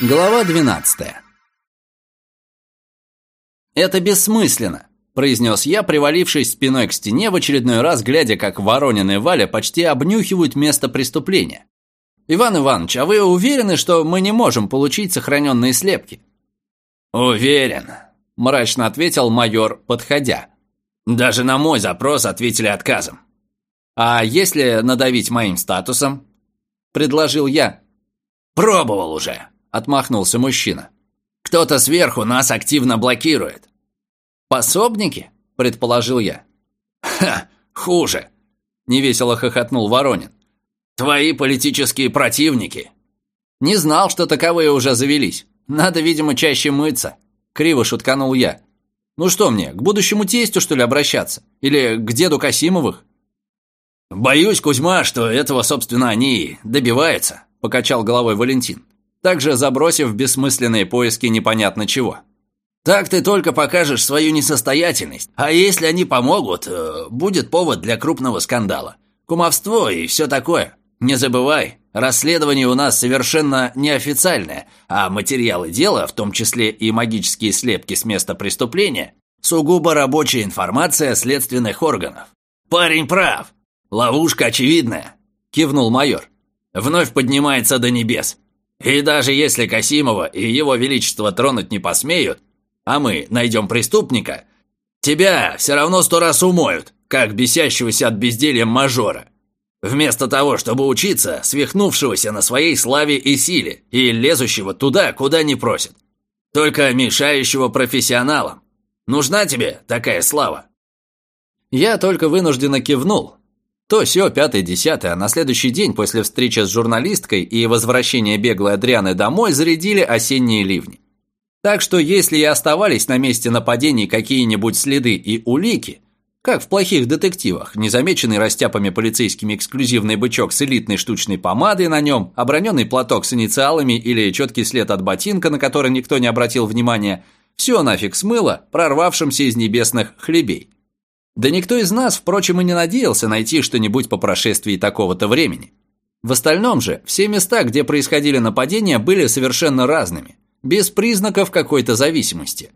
Глава 12 «Это бессмысленно», – произнес я, привалившись спиной к стене, в очередной раз глядя, как Воронин и Валя почти обнюхивают место преступления. «Иван Иванович, а вы уверены, что мы не можем получить сохраненные слепки?» «Уверен», – мрачно ответил майор, подходя. «Даже на мой запрос ответили отказом». «А если надавить моим статусом?» – предложил я. «Пробовал уже», Отмахнулся мужчина. «Кто-то сверху нас активно блокирует». «Пособники?» – предположил я. «Ха, хуже!» – невесело хохотнул Воронин. «Твои политические противники!» «Не знал, что таковые уже завелись. Надо, видимо, чаще мыться», – криво шутканул я. «Ну что мне, к будущему тестю, что ли, обращаться? Или к деду Касимовых?» «Боюсь, Кузьма, что этого, собственно, они добиваются», – покачал головой Валентин также забросив бессмысленные поиски непонятно чего. «Так ты только покажешь свою несостоятельность, а если они помогут, э, будет повод для крупного скандала. Кумовство и все такое. Не забывай, расследование у нас совершенно неофициальное, а материалы дела, в том числе и магические слепки с места преступления, сугубо рабочая информация следственных органов. Парень прав. Ловушка очевидная», – кивнул майор. «Вновь поднимается до небес. И даже если Касимова и его величество тронуть не посмеют, а мы найдем преступника, тебя все равно сто раз умоют, как бесящегося от безделья мажора. Вместо того, чтобы учиться, свихнувшегося на своей славе и силе и лезущего туда, куда не просят. Только мешающего профессионалам. Нужна тебе такая слава?» Я только вынужденно кивнул, то все пятое-десятое, а на следующий день после встречи с журналисткой и возвращения беглой Адрианы домой зарядили осенние ливни. Так что если и оставались на месте нападений какие-нибудь следы и улики, как в плохих детективах, незамеченный растяпами полицейскими эксклюзивный бычок с элитной штучной помадой на нем, оброненный платок с инициалами или четкий след от ботинка, на который никто не обратил внимания, все нафиг смыло прорвавшимся из небесных хлебей. Да никто из нас, впрочем, и не надеялся найти что-нибудь по прошествии такого-то времени. В остальном же, все места, где происходили нападения, были совершенно разными, без признаков какой-то зависимости.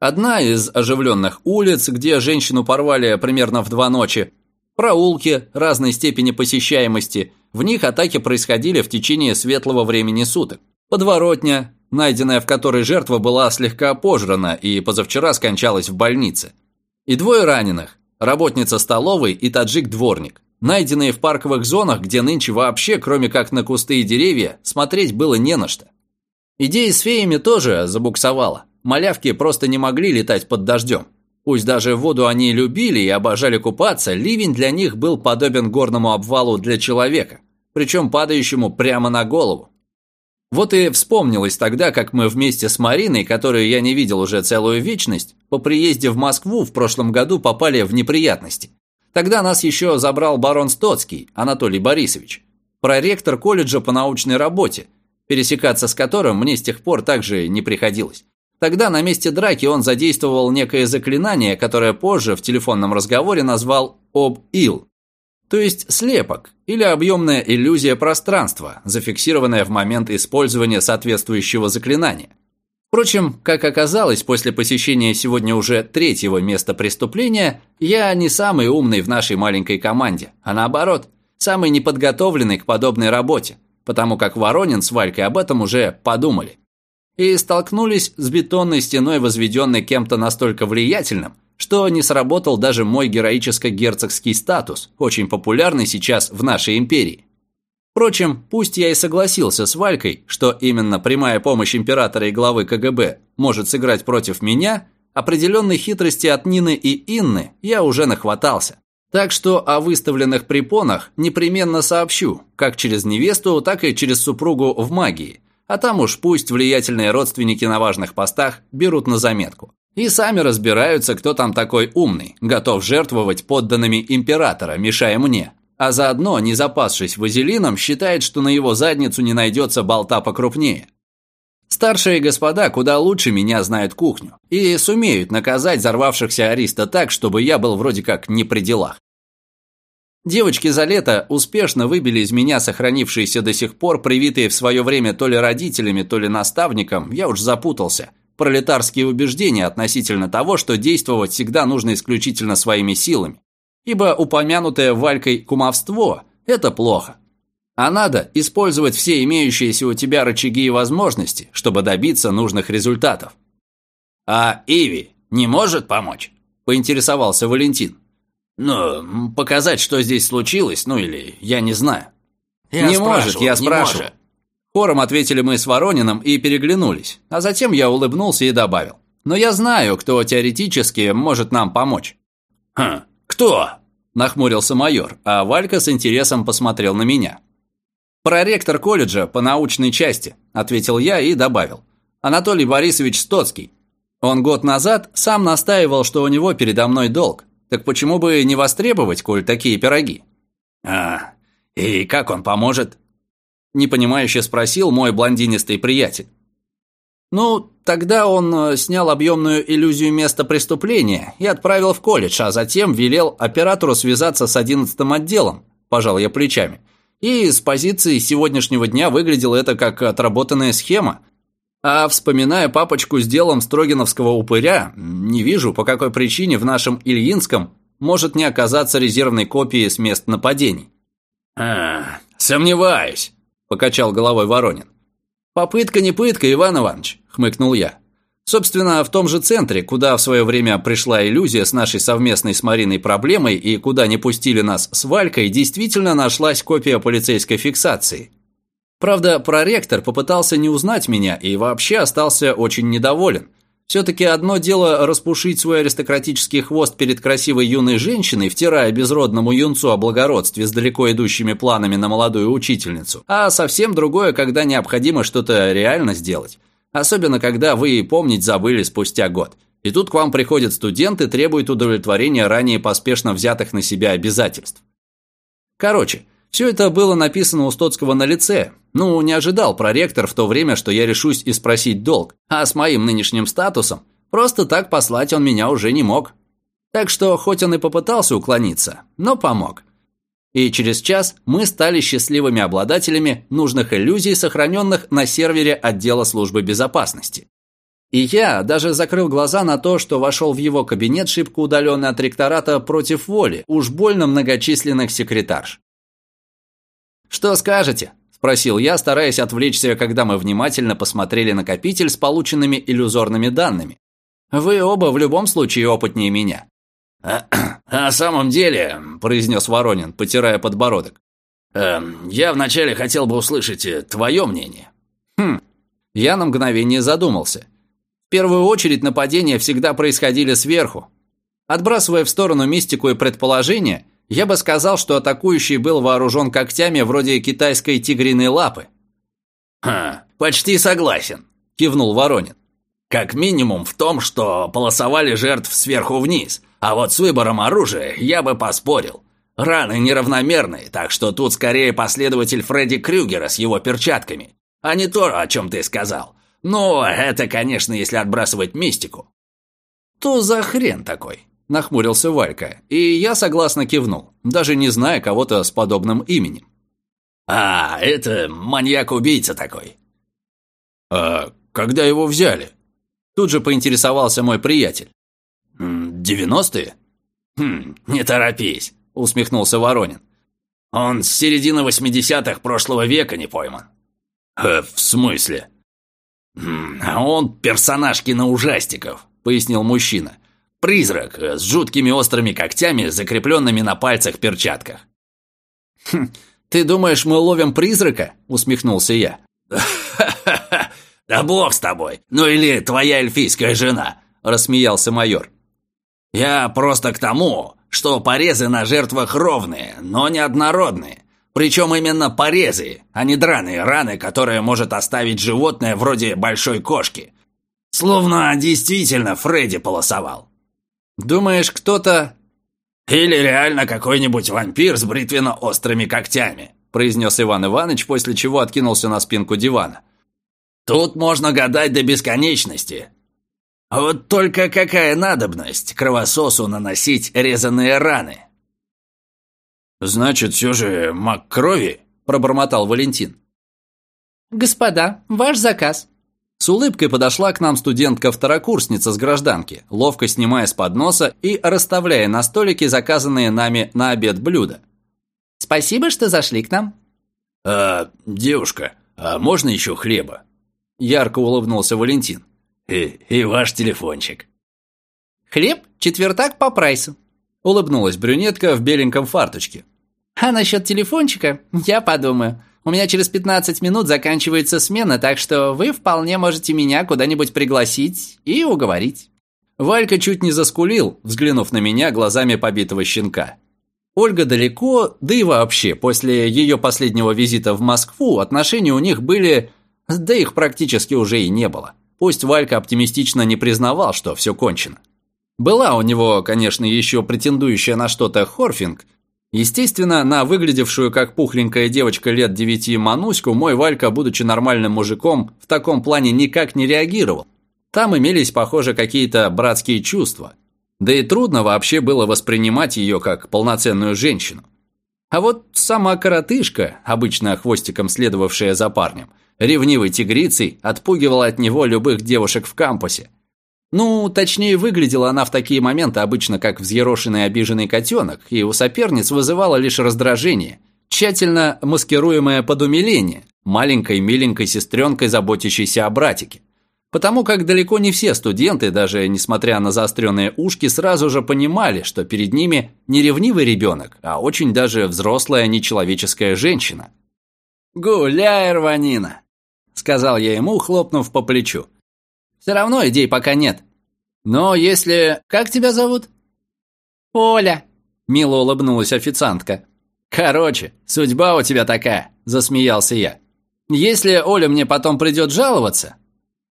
Одна из оживленных улиц, где женщину порвали примерно в два ночи, проулки разной степени посещаемости, в них атаки происходили в течение светлого времени суток. Подворотня, найденная в которой жертва была слегка пожрана и позавчера скончалась в больнице – и двое раненых – работница столовой и таджик-дворник, найденные в парковых зонах, где нынче вообще, кроме как на кусты и деревья, смотреть было не на что. Идея с феями тоже забуксовала. Малявки просто не могли летать под дождем. Пусть даже воду они любили и обожали купаться, ливень для них был подобен горному обвалу для человека, причем падающему прямо на голову. Вот и вспомнилось тогда, как мы вместе с Мариной, которую я не видел уже целую вечность, по приезде в Москву в прошлом году попали в неприятности. Тогда нас еще забрал барон Стоцкий, Анатолий Борисович, проректор колледжа по научной работе, пересекаться с которым мне с тех пор также не приходилось. Тогда на месте драки он задействовал некое заклинание, которое позже в телефонном разговоре назвал «об-ил», то есть слепок или объемная иллюзия пространства, зафиксированная в момент использования соответствующего заклинания. Впрочем, как оказалось, после посещения сегодня уже третьего места преступления, я не самый умный в нашей маленькой команде, а наоборот, самый неподготовленный к подобной работе, потому как Воронин с Валькой об этом уже подумали. И столкнулись с бетонной стеной, возведенной кем-то настолько влиятельным, что не сработал даже мой героическо-герцогский статус, очень популярный сейчас в нашей империи. Впрочем, пусть я и согласился с Валькой, что именно прямая помощь императора и главы КГБ может сыграть против меня, определенной хитрости от Нины и Инны я уже нахватался. Так что о выставленных препонах непременно сообщу, как через невесту, так и через супругу в магии. А там уж пусть влиятельные родственники на важных постах берут на заметку. И сами разбираются, кто там такой умный, готов жертвовать подданными императора, мешая мне. А заодно, не запасшись вазелином, считает, что на его задницу не найдется болта покрупнее. Старшие господа куда лучше меня знают кухню и сумеют наказать взорвавшихся ариста так, чтобы я был вроде как не при делах. Девочки за лето успешно выбили из меня сохранившиеся до сих пор привитые в свое время то ли родителями, то ли наставником, я уж запутался, пролетарские убеждения относительно того, что действовать всегда нужно исключительно своими силами. Ибо упомянутое Валькой кумовство – это плохо. А надо использовать все имеющиеся у тебя рычаги и возможности, чтобы добиться нужных результатов. «А Иви не может помочь?» – поинтересовался Валентин. Ну, показать, что здесь случилось, ну или я не знаю. Я не может, я спрашиваю. Хором ответили мы с Ворониным и переглянулись, а затем я улыбнулся и добавил. Но я знаю, кто теоретически может нам помочь. «Хм, кто?» – нахмурился майор, а Валька с интересом посмотрел на меня. «Проректор колледжа по научной части», – ответил я и добавил. «Анатолий Борисович Стоцкий. Он год назад сам настаивал, что у него передо мной долг, так почему бы не востребовать, коль такие пироги? А, и как он поможет? Непонимающе спросил мой блондинистый приятель. Ну, тогда он э, снял объемную иллюзию места преступления и отправил в колледж, а затем велел оператору связаться с одиннадцатым отделом, пожал я плечами. И с позиции сегодняшнего дня выглядело это как отработанная схема, а вспоминая папочку с делом Строгиновского упыря, не вижу, по какой причине в нашем Ильинском может не оказаться резервной копии с мест нападений. «А, сомневаюсь», – покачал головой Воронин. «Попытка не пытка, Иван Иванович», – хмыкнул я. Собственно, в том же центре, куда в свое время пришла иллюзия с нашей совместной с Мариной проблемой и куда не пустили нас с Валькой, действительно нашлась копия полицейской фиксации – Правда, проректор попытался не узнать меня и вообще остался очень недоволен. Все-таки одно дело распушить свой аристократический хвост перед красивой юной женщиной, втирая безродному юнцу о благородстве с далеко идущими планами на молодую учительницу, а совсем другое, когда необходимо что-то реально сделать. Особенно, когда вы помнить забыли спустя год. И тут к вам приходят студенты, требуют удовлетворения ранее поспешно взятых на себя обязательств. Короче, все это было написано у Стоцкого на лице. Ну, не ожидал проректор в то время, что я решусь и спросить долг. А с моим нынешним статусом просто так послать он меня уже не мог. Так что, хоть он и попытался уклониться, но помог. И через час мы стали счастливыми обладателями нужных иллюзий, сохраненных на сервере отдела службы безопасности. И я даже закрыл глаза на то, что вошел в его кабинет шибко удаленный от ректората против воли, уж больно многочисленных секретарш. «Что скажете?» – спросил я, стараясь отвлечься, когда мы внимательно посмотрели накопитель с полученными иллюзорными данными. «Вы оба в любом случае опытнее меня». «А, «На самом деле», – произнес Воронин, потирая подбородок, э, «я вначале хотел бы услышать э, твое мнение». «Хм». Я на мгновение задумался. В первую очередь нападения всегда происходили сверху. Отбрасывая в сторону мистику и предположения – я бы сказал, что атакующий был вооружен когтями вроде китайской тигриной лапы. «Ха, почти согласен», – кивнул Воронин. «Как минимум в том, что полосовали жертв сверху вниз, а вот с выбором оружия я бы поспорил. Раны неравномерные, так что тут скорее последователь Фредди Крюгера с его перчатками, а не то, о чем ты сказал. Ну, это, конечно, если отбрасывать мистику». «То за хрен такой?» – нахмурился Валька, и я согласно кивнул, даже не зная кого-то с подобным именем. «А, это маньяк-убийца такой». «А когда его взяли?» Тут же поинтересовался мой приятель. «Девяностые?» «Хм, не торопись», – усмехнулся Воронин. «Он с середины восьмидесятых прошлого века не пойман». «Э, «В смысле?» «А он персонаж киноужастиков», – пояснил мужчина. Призрак с жуткими острыми когтями, закрепленными на пальцах перчатках. «Хм, ты думаешь, мы ловим призрака?» – усмехнулся я. Да бог с тобой! Ну или твоя эльфийская жена!» – рассмеялся майор. «Я просто к тому, что порезы на жертвах ровные, но неоднородные. Причем именно порезы, а не драные раны, которые может оставить животное вроде большой кошки. Словно действительно Фредди полосовал. «Думаешь, кто-то...» «Или реально какой-нибудь вампир с бритвенно-острыми когтями», произнес Иван Иванович, после чего откинулся на спинку дивана. «Тут можно гадать до бесконечности. Вот только какая надобность кровососу наносить резаные раны?» «Значит, все же маг крови?» – пробормотал Валентин. «Господа, ваш заказ». С улыбкой подошла к нам студентка-второкурсница с гражданки, ловко снимая с подноса и расставляя на столике заказанные нами на обед блюда. «Спасибо, что зашли к нам». «А, девушка, а можно еще хлеба?» Ярко улыбнулся Валентин. «И, и ваш телефончик». «Хлеб – четвертак по прайсу», – улыбнулась брюнетка в беленьком фарточке. «А насчет телефончика я подумаю. У меня через 15 минут заканчивается смена, так что вы вполне можете меня куда-нибудь пригласить и уговорить». Валька чуть не заскулил, взглянув на меня глазами побитого щенка. Ольга далеко, да и вообще, после ее последнего визита в Москву отношения у них были... Да их практически уже и не было. Пусть Валька оптимистично не признавал, что все кончено. Была у него, конечно, еще претендующая на что-то Хорфинг, Естественно, на выглядевшую как пухленькая девочка лет девяти Мануську мой Валька, будучи нормальным мужиком, в таком плане никак не реагировал. Там имелись, похоже, какие-то братские чувства. Да и трудно вообще было воспринимать ее как полноценную женщину. А вот сама коротышка, обычно хвостиком следовавшая за парнем, ревнивой тигрицей, отпугивала от него любых девушек в кампусе, ну, точнее, выглядела она в такие моменты обычно как взъерошенный обиженный котенок, и у соперниц вызывала лишь раздражение, тщательно маскируемое под умиление, маленькой миленькой сестренкой, заботящейся о братике. Потому как далеко не все студенты, даже несмотря на заостренные ушки, сразу же понимали, что перед ними не ревнивый ребенок, а очень даже взрослая нечеловеческая женщина. «Гуляй, рванина!» – сказал я ему, хлопнув по плечу. Все равно идей пока нет. Но если... Как тебя зовут?» «Оля», — мило улыбнулась официантка. «Короче, судьба у тебя такая», — засмеялся я. «Если Оля мне потом придет жаловаться...»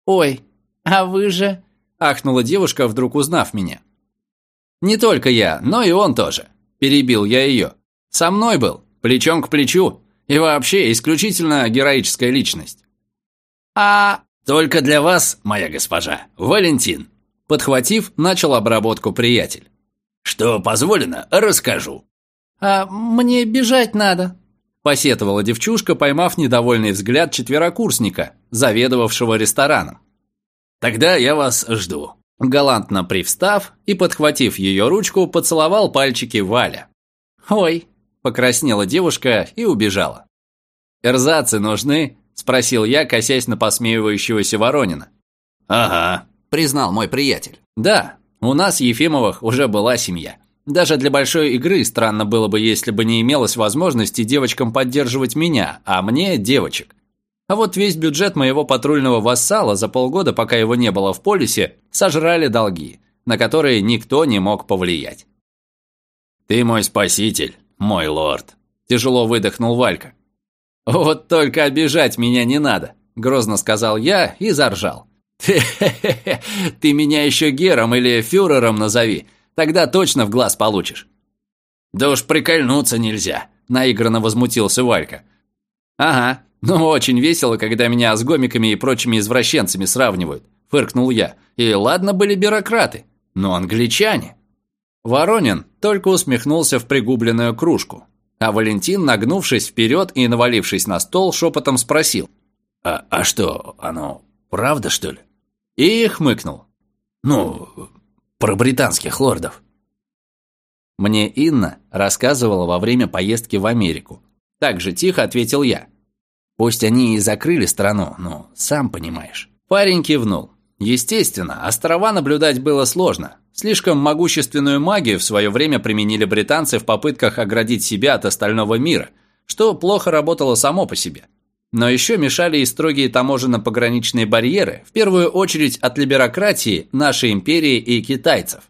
«Ой, а вы же...» — ахнула девушка, вдруг узнав меня. «Не только я, но и он тоже», — перебил я ее. «Со мной был, плечом к плечу, и вообще исключительно героическая личность». «А «Только для вас, моя госпожа, Валентин!» Подхватив, начал обработку приятель. «Что позволено, расскажу». «А мне бежать надо», посетовала девчушка, поймав недовольный взгляд четверокурсника, заведовавшего рестораном. «Тогда я вас жду». Галантно привстав и, подхватив ее ручку, поцеловал пальчики Валя. «Ой», – покраснела девушка и убежала. «Эрзацы нужны?» – спросил я, косясь на посмеивающегося Воронина. «Ага», – признал мой приятель. «Да, у нас, Ефимовых, уже была семья. Даже для большой игры странно было бы, если бы не имелось возможности девочкам поддерживать меня, а мне – девочек. А вот весь бюджет моего патрульного вассала за полгода, пока его не было в полисе, сожрали долги, на которые никто не мог повлиять. «Ты мой спаситель, мой лорд», – тяжело выдохнул Валька. «Вот только обижать меня не надо», – грозно сказал я и заржал. «Хе-хе-хе, ты меня еще Гером или Фюрером назови, тогда точно в глаз получишь». «Да уж прикольнуться нельзя», – наигранно возмутился Валька. «Ага, ну очень весело, когда меня с гомиками и прочими извращенцами сравнивают», – фыркнул я. «И ладно были бюрократы, но англичане». Воронин только усмехнулся в пригубленную кружку, а Валентин, нагнувшись вперед и навалившись на стол, шепотом спросил. «А, а что, оно правда, что ли?» И хмыкнул. «Ну, про британских лордов». Мне Инна рассказывала во время поездки в Америку. Так же тихо ответил я. Пусть они и закрыли страну, но сам понимаешь. Парень кивнул. Естественно, острова наблюдать было сложно. Слишком могущественную магию в свое время применили британцы в попытках оградить себя от остального мира, что плохо работало само по себе. Но еще мешали и строгие таможенно-пограничные барьеры, в первую очередь от либерократии нашей империи и китайцев.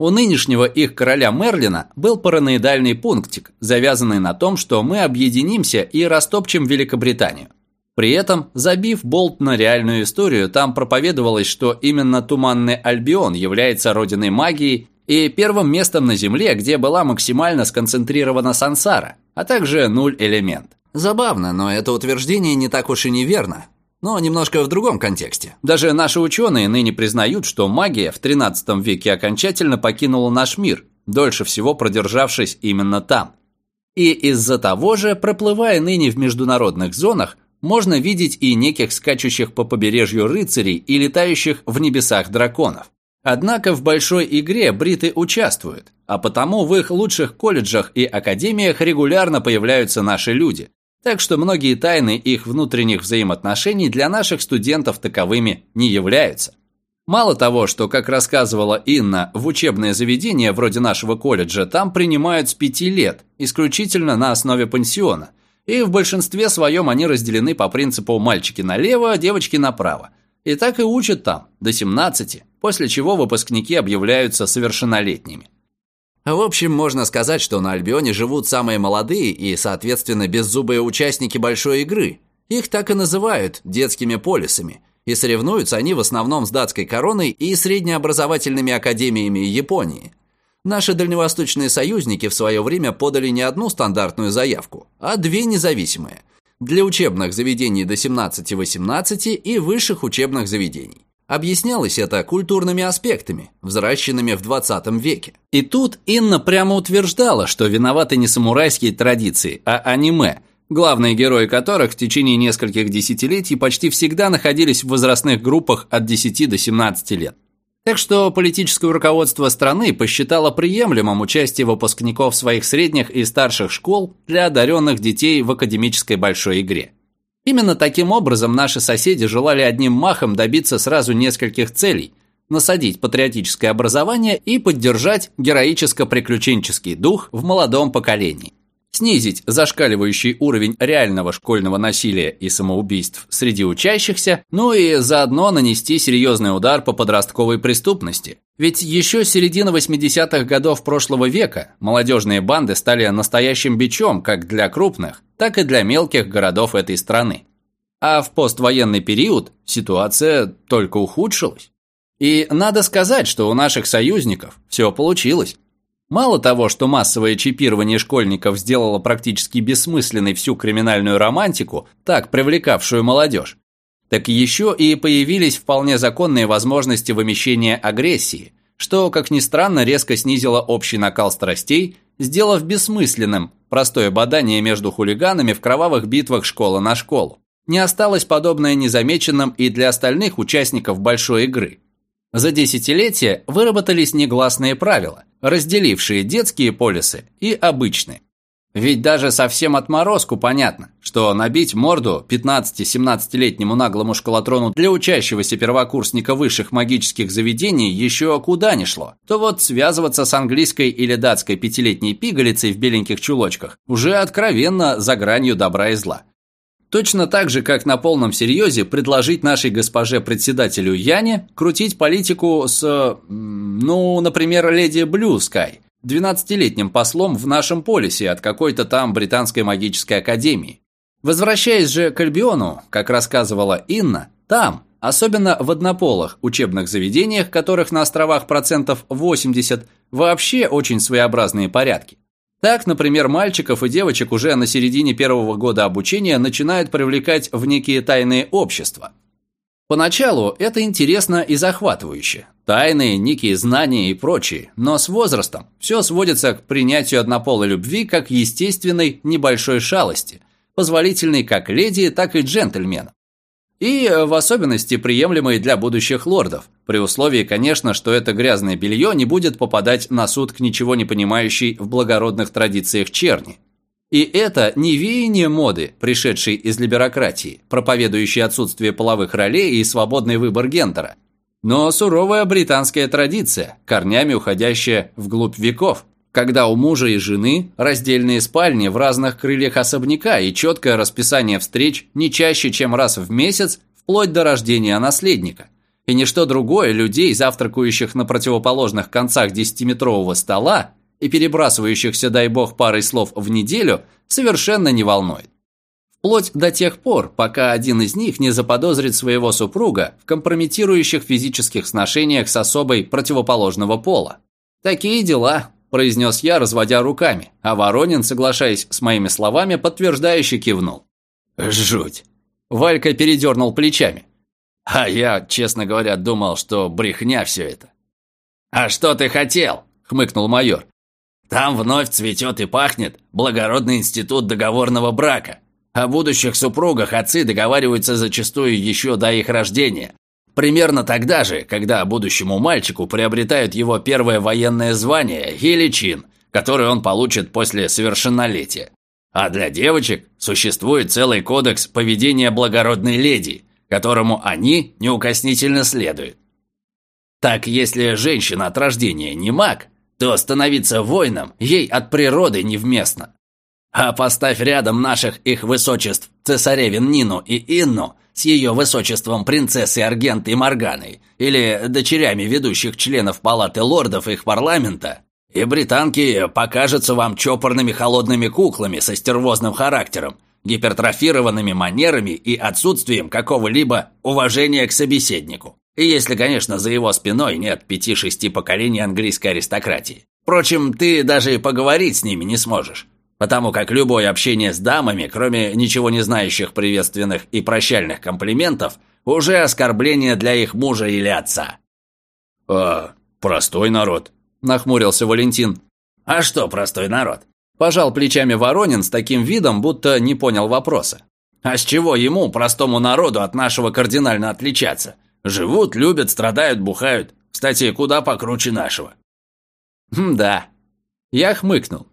У нынешнего их короля Мерлина был параноидальный пунктик, завязанный на том, что мы объединимся и растопчем Великобританию. При этом, забив болт на реальную историю, там проповедовалось, что именно Туманный Альбион является родиной магии и первым местом на Земле, где была максимально сконцентрирована сансара, а также нуль-элемент. Забавно, но это утверждение не так уж и неверно. Но немножко в другом контексте. Даже наши ученые ныне признают, что магия в 13 веке окончательно покинула наш мир, дольше всего продержавшись именно там. И из-за того же, проплывая ныне в международных зонах, можно видеть и неких скачущих по побережью рыцарей и летающих в небесах драконов. Однако в большой игре бриты участвуют, а потому в их лучших колледжах и академиях регулярно появляются наши люди. Так что многие тайны их внутренних взаимоотношений для наших студентов таковыми не являются. Мало того, что, как рассказывала Инна, в учебное заведение вроде нашего колледжа там принимают с пяти лет, исключительно на основе пансиона. И в большинстве своем они разделены по принципу мальчики налево, девочки направо. И так и учат там, до 17, после чего выпускники объявляются совершеннолетними. В общем, можно сказать, что на Альбионе живут самые молодые и, соответственно, беззубые участники большой игры. Их так и называют детскими полисами – и соревнуются они в основном с датской короной и среднеобразовательными академиями Японии. Наши дальневосточные союзники в свое время подали не одну стандартную заявку, а две независимые – для учебных заведений до 17-18 и высших учебных заведений. Объяснялось это культурными аспектами, взращенными в 20 веке. И тут Инна прямо утверждала, что виноваты не самурайские традиции, а аниме – главные герои которых в течение нескольких десятилетий почти всегда находились в возрастных группах от 10 до 17 лет. Так что политическое руководство страны посчитало приемлемым участие выпускников своих средних и старших школ для одаренных детей в академической большой игре. Именно таким образом наши соседи желали одним махом добиться сразу нескольких целей – насадить патриотическое образование и поддержать героическо-приключенческий дух в молодом поколении снизить зашкаливающий уровень реального школьного насилия и самоубийств среди учащихся, ну и заодно нанести серьезный удар по подростковой преступности. Ведь еще с середины 80-х годов прошлого века молодежные банды стали настоящим бичом как для крупных, так и для мелких городов этой страны. А в поствоенный период ситуация только ухудшилась. И надо сказать, что у наших союзников все получилось. Мало того, что массовое чипирование школьников сделало практически бессмысленной всю криминальную романтику, так привлекавшую молодежь, так еще и появились вполне законные возможности вымещения агрессии, что, как ни странно, резко снизило общий накал страстей, сделав бессмысленным простое бадание между хулиганами в кровавых битвах школа на школу. Не осталось подобное незамеченным и для остальных участников большой игры. За десятилетия выработались негласные правила, разделившие детские полисы и обычные. Ведь даже совсем отморозку понятно, что набить морду 15-17-летнему наглому школотрону для учащегося первокурсника высших магических заведений еще куда ни шло, то вот связываться с английской или датской пятилетней пигалицей в беленьких чулочках уже откровенно за гранью добра и зла. Точно так же, как на полном серьезе предложить нашей госпоже-председателю Яне крутить политику с, ну, например, леди Блю Скай, 12-летним послом в нашем полисе от какой-то там британской магической академии. Возвращаясь же к Альбиону, как рассказывала Инна, там, особенно в однополых учебных заведениях, которых на островах процентов 80, вообще очень своеобразные порядки. Так, например, мальчиков и девочек уже на середине первого года обучения начинают привлекать в некие тайные общества. Поначалу это интересно и захватывающе. Тайные, некие знания и прочее. Но с возрастом все сводится к принятию однополой любви как естественной небольшой шалости, позволительной как леди, так и джентльменам. И э, в особенности приемлемые для будущих лордов, при условии, конечно, что это грязное белье не будет попадать на суд к ничего не понимающей в благородных традициях черни. И это не веяние моды, пришедшей из либерократии, проповедующей отсутствие половых ролей и свободный выбор гендера, но суровая британская традиция, корнями уходящая вглубь веков, когда у мужа и жены раздельные спальни в разных крыльях особняка и четкое расписание встреч не чаще, чем раз в месяц, вплоть до рождения наследника. И ничто другое людей, завтракающих на противоположных концах десятиметрового стола и перебрасывающихся, дай бог, парой слов в неделю, совершенно не волнует. Вплоть до тех пор, пока один из них не заподозрит своего супруга в компрометирующих физических сношениях с особой противоположного пола. Такие дела, произнес я, разводя руками, а Воронин, соглашаясь с моими словами, подтверждающе кивнул. «Жуть!» Валька передернул плечами. «А я, честно говоря, думал, что брехня все это». «А что ты хотел?» – хмыкнул майор. Там вновь цветет и пахнет благородный институт договорного брака. О будущих супругах отцы договариваются зачастую еще до их рождения. Примерно тогда же, когда будущему мальчику приобретают его первое военное звание или чин, который он получит после совершеннолетия. А для девочек существует целый кодекс поведения благородной леди, которому они неукоснительно следуют. Так, если женщина от рождения не маг, то становиться воином ей от природы невместно. А поставь рядом наших их высочеств цесаревин Нину и Инну с ее высочеством принцессой Аргентой Морганой или дочерями ведущих членов палаты лордов их парламента, и британки покажутся вам чопорными холодными куклами со стервозным характером, гипертрофированными манерами и отсутствием какого-либо уважения к собеседнику. И если, конечно, за его спиной нет пяти-шести поколений английской аристократии. Впрочем, ты даже и поговорить с ними не сможешь. Потому как любое общение с дамами, кроме ничего не знающих приветственных и прощальных комплиментов, уже оскорбление для их мужа или отца. «А, простой народ», – нахмурился Валентин. «А что простой народ?» Пожал плечами Воронин с таким видом, будто не понял вопроса. «А с чего ему, простому народу, от нашего кардинально отличаться? Живут, любят, страдают, бухают. Кстати, куда покруче нашего. Да. Я хмыкнул.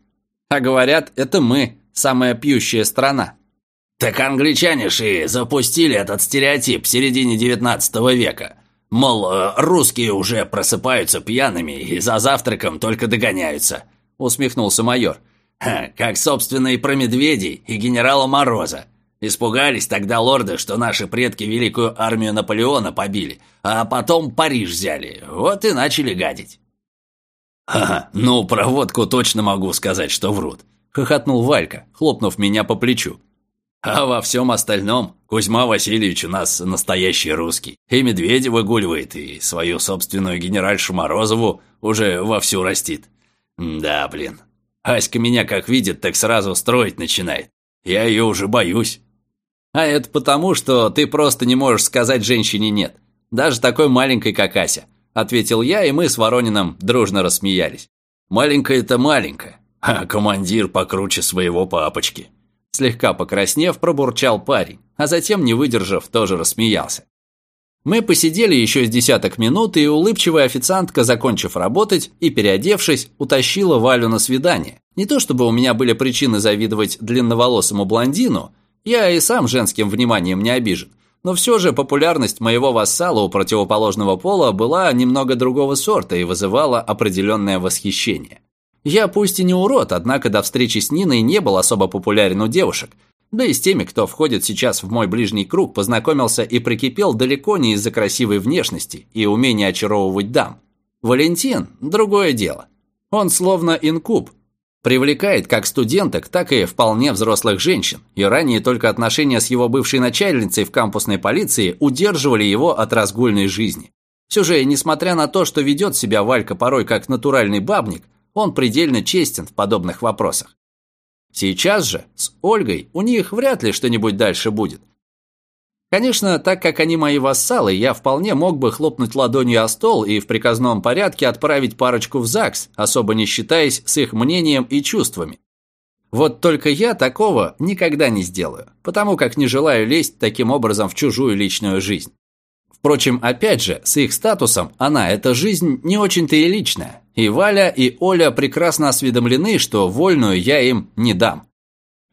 А говорят, это мы, самая пьющая страна. Так англичане же запустили этот стереотип в середине 19 века. Мол, э, русские уже просыпаются пьяными и за завтраком только догоняются. Усмехнулся майор. Ха, как, собственно, и про медведей и генерала Мороза. Испугались тогда лорды, что наши предки великую армию Наполеона побили, а потом Париж взяли. Вот и начали гадить. «Ага, ну, про водку точно могу сказать, что врут», – хохотнул Валька, хлопнув меня по плечу. «А во всем остальном Кузьма Васильевич у нас настоящий русский. И медведя выгуливает, и свою собственную генеральшу Морозову уже вовсю растит. Да, блин. Аська меня как видит, так сразу строить начинает. Я ее уже боюсь». А это потому, что ты просто не можешь сказать женщине «нет». Даже такой маленькой, как Ася. Ответил я, и мы с Ворониным дружно рассмеялись. Маленькая-то маленькая, а командир покруче своего папочки. Слегка покраснев, пробурчал парень, а затем, не выдержав, тоже рассмеялся. Мы посидели еще с десяток минут, и улыбчивая официантка, закончив работать и переодевшись, утащила Валю на свидание. Не то чтобы у меня были причины завидовать длинноволосому блондину, я и сам женским вниманием не обижен. Но все же популярность моего вассала у противоположного пола была немного другого сорта и вызывала определенное восхищение. Я пусть и не урод, однако до встречи с Ниной не был особо популярен у девушек. Да и с теми, кто входит сейчас в мой ближний круг, познакомился и прикипел далеко не из-за красивой внешности и умения очаровывать дам. Валентин – другое дело. Он словно инкуб, Привлекает как студенток, так и вполне взрослых женщин, и ранее только отношения с его бывшей начальницей в кампусной полиции удерживали его от разгульной жизни. Все же, несмотря на то, что ведет себя Валька порой как натуральный бабник, он предельно честен в подобных вопросах. Сейчас же с Ольгой у них вряд ли что-нибудь дальше будет. Конечно, так как они мои вассалы, я вполне мог бы хлопнуть ладонью о стол и в приказном порядке отправить парочку в ЗАГС, особо не считаясь с их мнением и чувствами. Вот только я такого никогда не сделаю, потому как не желаю лезть таким образом в чужую личную жизнь. Впрочем, опять же, с их статусом она, эта жизнь, не очень-то и личная. И Валя, и Оля прекрасно осведомлены, что вольную я им не дам.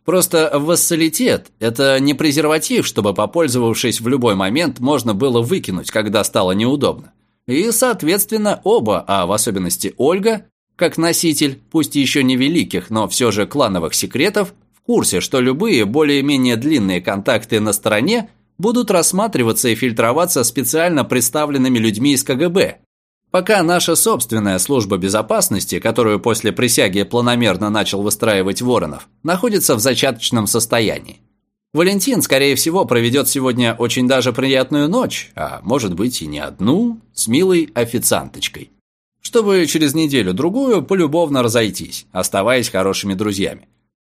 Просто вассалитет – это не презерватив, чтобы, попользовавшись в любой момент, можно было выкинуть, когда стало неудобно. И, соответственно, оба, а в особенности Ольга, как носитель, пусть еще не великих, но все же клановых секретов, в курсе, что любые более-менее длинные контакты на стороне будут рассматриваться и фильтроваться специально представленными людьми из КГБ, Пока наша собственная служба безопасности, которую после присяги планомерно начал выстраивать Воронов, находится в зачаточном состоянии. Валентин, скорее всего, проведет сегодня очень даже приятную ночь, а может быть и не одну, с милой официанточкой. Чтобы через неделю-другую полюбовно разойтись, оставаясь хорошими друзьями.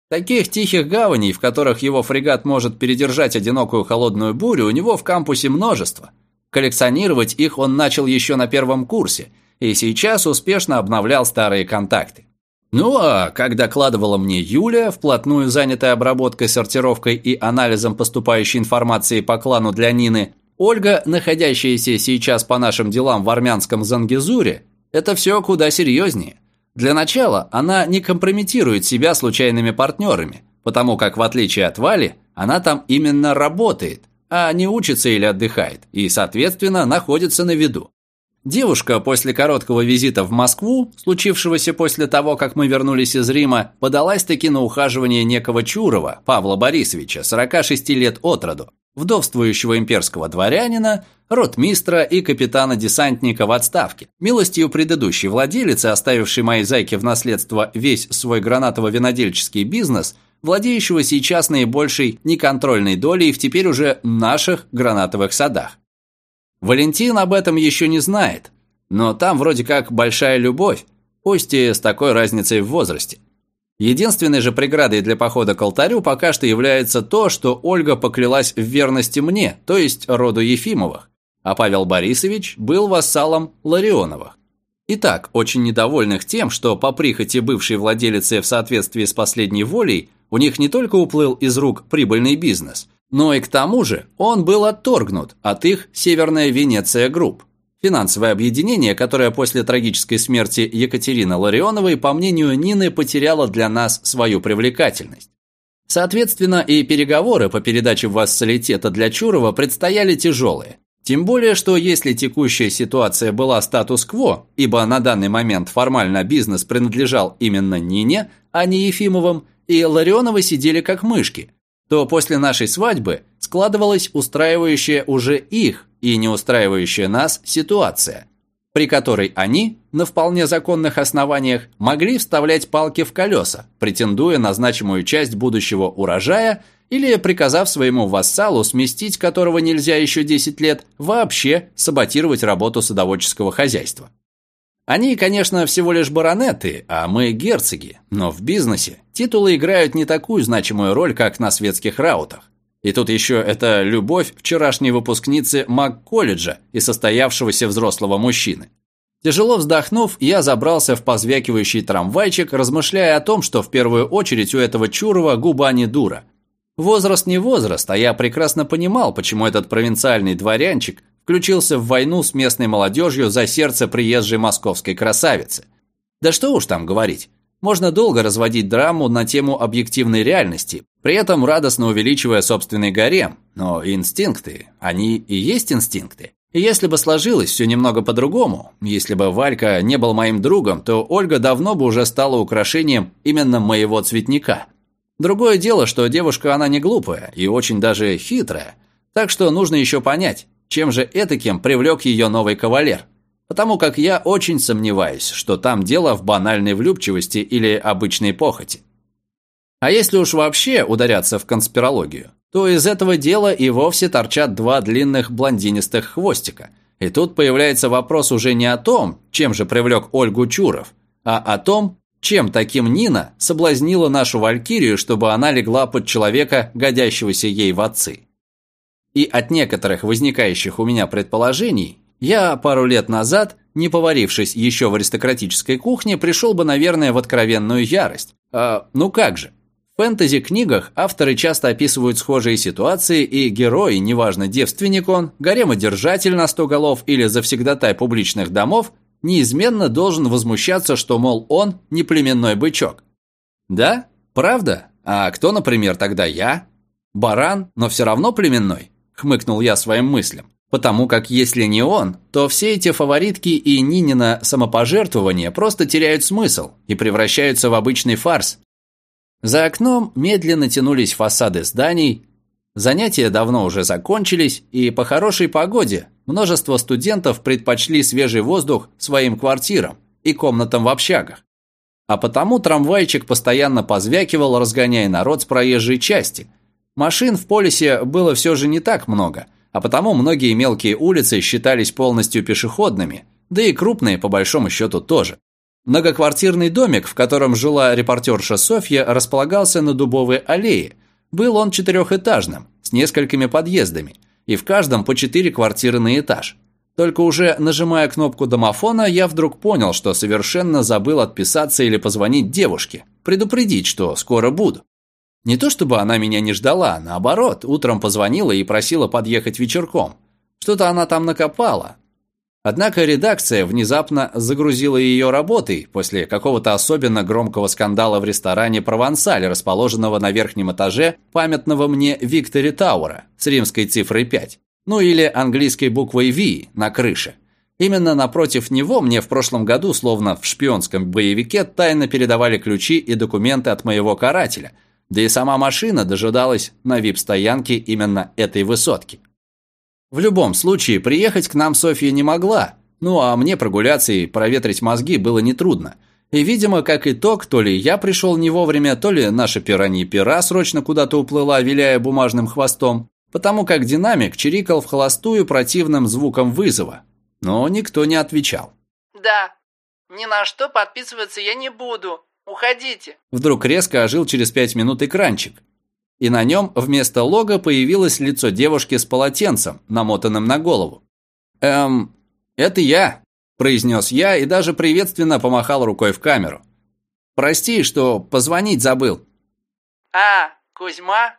Таких тихих гаваней, в которых его фрегат может передержать одинокую холодную бурю, у него в кампусе множество – Коллекционировать их он начал еще на первом курсе и сейчас успешно обновлял старые контакты. Ну а как докладывала мне Юля, вплотную занятая обработкой, сортировкой и анализом поступающей информации по клану для Нины, Ольга, находящаяся сейчас по нашим делам в армянском Зангизуре, это все куда серьезнее. Для начала она не компрометирует себя случайными партнерами, потому как в отличие от Вали, она там именно работает, а не учится или отдыхает, и, соответственно, находится на виду. Девушка после короткого визита в Москву, случившегося после того, как мы вернулись из Рима, подалась-таки на ухаживание некого Чурова, Павла Борисовича, 46 лет от роду, вдовствующего имперского дворянина, ротмистра и капитана-десантника в отставке. Милостью предыдущей владелицы, оставившей моей зайке в наследство весь свой гранатово-винодельческий бизнес, владеющего сейчас наибольшей неконтрольной долей в теперь уже наших гранатовых садах. Валентин об этом еще не знает, но там вроде как большая любовь, пусть и с такой разницей в возрасте. Единственной же преградой для похода к алтарю пока что является то, что Ольга поклялась в верности мне, то есть роду Ефимовых, а Павел Борисович был вассалом Ларионовых. Итак, очень недовольных тем, что по прихоти бывшей владелицы в соответствии с последней волей у них не только уплыл из рук прибыльный бизнес, но и к тому же он был отторгнут от их Северная Венеция Group. Финансовое объединение, которое после трагической смерти Екатерины Ларионовой, по мнению Нины, потеряло для нас свою привлекательность. Соответственно, и переговоры по передаче вассалитета для Чурова предстояли тяжелые. Тем более, что если текущая ситуация была статус-кво, ибо на данный момент формально бизнес принадлежал именно Нине, а не Ефимовым, и Ларионовы сидели как мышки – то после нашей свадьбы складывалась устраивающая уже их и не устраивающая нас ситуация, при которой они, на вполне законных основаниях, могли вставлять палки в колеса, претендуя на значимую часть будущего урожая или приказав своему вассалу, сместить которого нельзя еще 10 лет, вообще саботировать работу садоводческого хозяйства. Они, конечно, всего лишь баронеты, а мы герцоги, но в бизнесе титулы играют не такую значимую роль, как на светских раутах. И тут еще это любовь вчерашней выпускницы Мак-колледжа и состоявшегося взрослого мужчины. Тяжело вздохнув, я забрался в позвякивающий трамвайчик, размышляя о том, что в первую очередь у этого Чурова губа не дура. Возраст не возраст, а я прекрасно понимал, почему этот провинциальный дворянчик включился в войну с местной молодежью за сердце приезжей московской красавицы. Да что уж там говорить. Можно долго разводить драму на тему объективной реальности, при этом радостно увеличивая собственный гарем. Но инстинкты, они и есть инстинкты. И если бы сложилось все немного по-другому, если бы Валька не был моим другом, то Ольга давно бы уже стала украшением именно моего цветника. Другое дело, что девушка она не глупая и очень даже хитрая. Так что нужно еще понять, чем же этаким привлек ее новый кавалер. Потому как я очень сомневаюсь, что там дело в банальной влюбчивости или обычной похоти. А если уж вообще ударяться в конспирологию, то из этого дела и вовсе торчат два длинных блондинистых хвостика. И тут появляется вопрос уже не о том, чем же привлек Ольгу Чуров, а о том, чем таким Нина соблазнила нашу Валькирию, чтобы она легла под человека, годящегося ей в отцы. И от некоторых возникающих у меня предположений, я пару лет назад, не поварившись еще в аристократической кухне, пришел бы, наверное, в откровенную ярость. А, ну как же. В фэнтези-книгах авторы часто описывают схожие ситуации, и герой, неважно, девственник он, гаремодержатель на сто голов или завсегдатай публичных домов, неизменно должен возмущаться, что, мол, он не племенной бычок. Да? Правда? А кто, например, тогда я? Баран, но все равно племенной? хмыкнул я своим мыслям. Потому как если не он, то все эти фаворитки и Нинина самопожертвования просто теряют смысл и превращаются в обычный фарс. За окном медленно тянулись фасады зданий, занятия давно уже закончились, и по хорошей погоде множество студентов предпочли свежий воздух своим квартирам и комнатам в общагах. А потому трамвайчик постоянно позвякивал, разгоняя народ с проезжей части – Машин в полисе было все же не так много, а потому многие мелкие улицы считались полностью пешеходными, да и крупные по большому счету тоже. Многоквартирный домик, в котором жила репортерша Софья, располагался на Дубовой аллее. Был он четырехэтажным, с несколькими подъездами, и в каждом по четыре квартиры на этаж. Только уже нажимая кнопку домофона, я вдруг понял, что совершенно забыл отписаться или позвонить девушке, предупредить, что скоро буду. Не то чтобы она меня не ждала, наоборот, утром позвонила и просила подъехать вечерком. Что-то она там накопала. Однако редакция внезапно загрузила ее работой после какого-то особенно громкого скандала в ресторане «Провансаль», расположенного на верхнем этаже памятного мне Виктори Тауэра с римской цифрой 5 ну или английской буквой V на крыше. Именно напротив него мне в прошлом году, словно в шпионском боевике, тайно передавали ключи и документы от моего карателя, да и сама машина дожидалась на вип-стоянке именно этой высотки. В любом случае, приехать к нам Софья не могла, ну а мне прогуляться и проветрить мозги было нетрудно. И, видимо, как итог, то ли я пришел не вовремя, то ли наша пиранья-пера срочно куда-то уплыла, виляя бумажным хвостом, потому как динамик чирикал в холостую противным звуком вызова, но никто не отвечал. «Да, ни на что подписываться я не буду. Уходите!» Вдруг резко ожил через пять минут экранчик, и на нем вместо лога появилось лицо девушки с полотенцем, намотанным на голову. «Эм, это я», – произнес я и даже приветственно помахал рукой в камеру. «Прости, что позвонить забыл». «А, Кузьма?»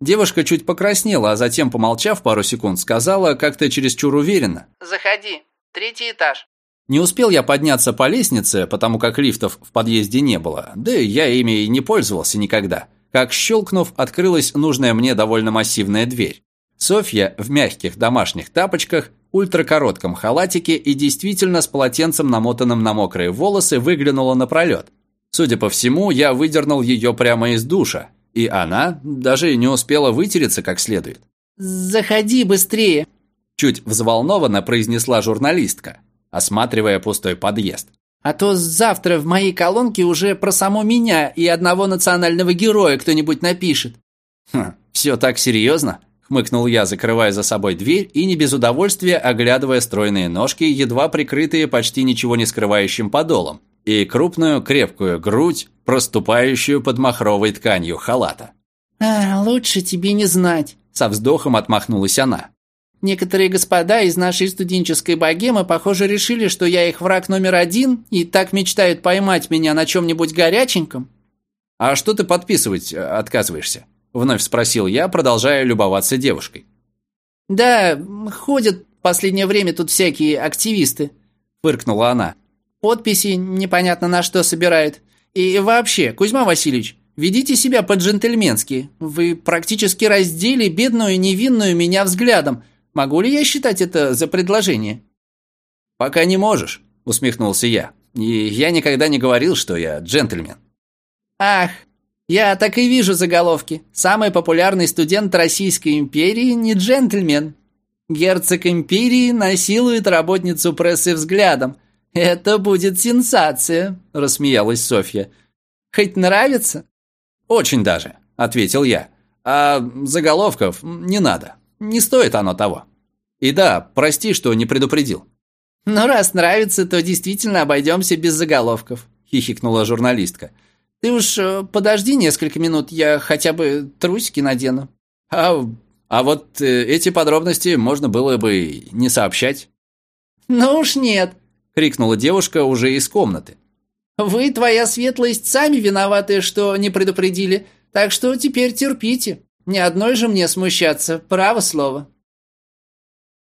Девушка чуть покраснела, а затем, помолчав пару секунд, сказала как-то чересчур уверенно. «Заходи, третий этаж». Не успел я подняться по лестнице, потому как лифтов в подъезде не было, да я ими и не пользовался никогда. Как щелкнув, открылась нужная мне довольно массивная дверь. Софья в мягких домашних тапочках, ультракоротком халатике и действительно с полотенцем, намотанным на мокрые волосы, выглянула на пролет. Судя по всему, я выдернул ее прямо из душа, и она даже не успела вытереться как следует. «Заходи быстрее!» Чуть взволнованно произнесла журналистка, осматривая пустой подъезд. «А то завтра в моей колонке уже про саму меня и одного национального героя кто-нибудь напишет». «Хм, все так серьезно?» Хмыкнул я, закрывая за собой дверь и не без удовольствия оглядывая стройные ножки, едва прикрытые почти ничего не скрывающим подолом и крупную крепкую грудь, проступающую под махровой тканью халата. «А, лучше тебе не знать», – со вздохом отмахнулась она. «Некоторые господа из нашей студенческой богемы, похоже, решили, что я их враг номер один и так мечтают поймать меня на чем-нибудь горяченьком». «А что ты подписывать э, отказываешься?» – вновь спросил я, продолжая любоваться девушкой. «Да, ходят в последнее время тут всякие активисты», – фыркнула она. Подписи непонятно на что собирает. И вообще, Кузьма Васильевич, ведите себя по-джентльменски. Вы практически раздели бедную невинную меня взглядом. Могу ли я считать это за предложение?» «Пока не можешь», — усмехнулся я. «И я никогда не говорил, что я джентльмен». «Ах, я так и вижу заголовки. Самый популярный студент Российской империи не джентльмен. Герцог империи насилует работницу прессы взглядом. «Это будет сенсация», – рассмеялась Софья. «Хоть нравится?» «Очень даже», – ответил я. «А заголовков не надо. Не стоит оно того. И да, прости, что не предупредил». «Ну, раз нравится, то действительно обойдемся без заголовков», – хихикнула журналистка. «Ты уж э, подожди несколько минут, я хотя бы трусики надену». «А, а вот э, эти подробности можно было бы не сообщать». «Ну уж нет», – крикнула девушка уже из комнаты. «Вы, твоя светлость, сами виноваты, что не предупредили, так что теперь терпите. Ни одной же мне смущаться, право слово».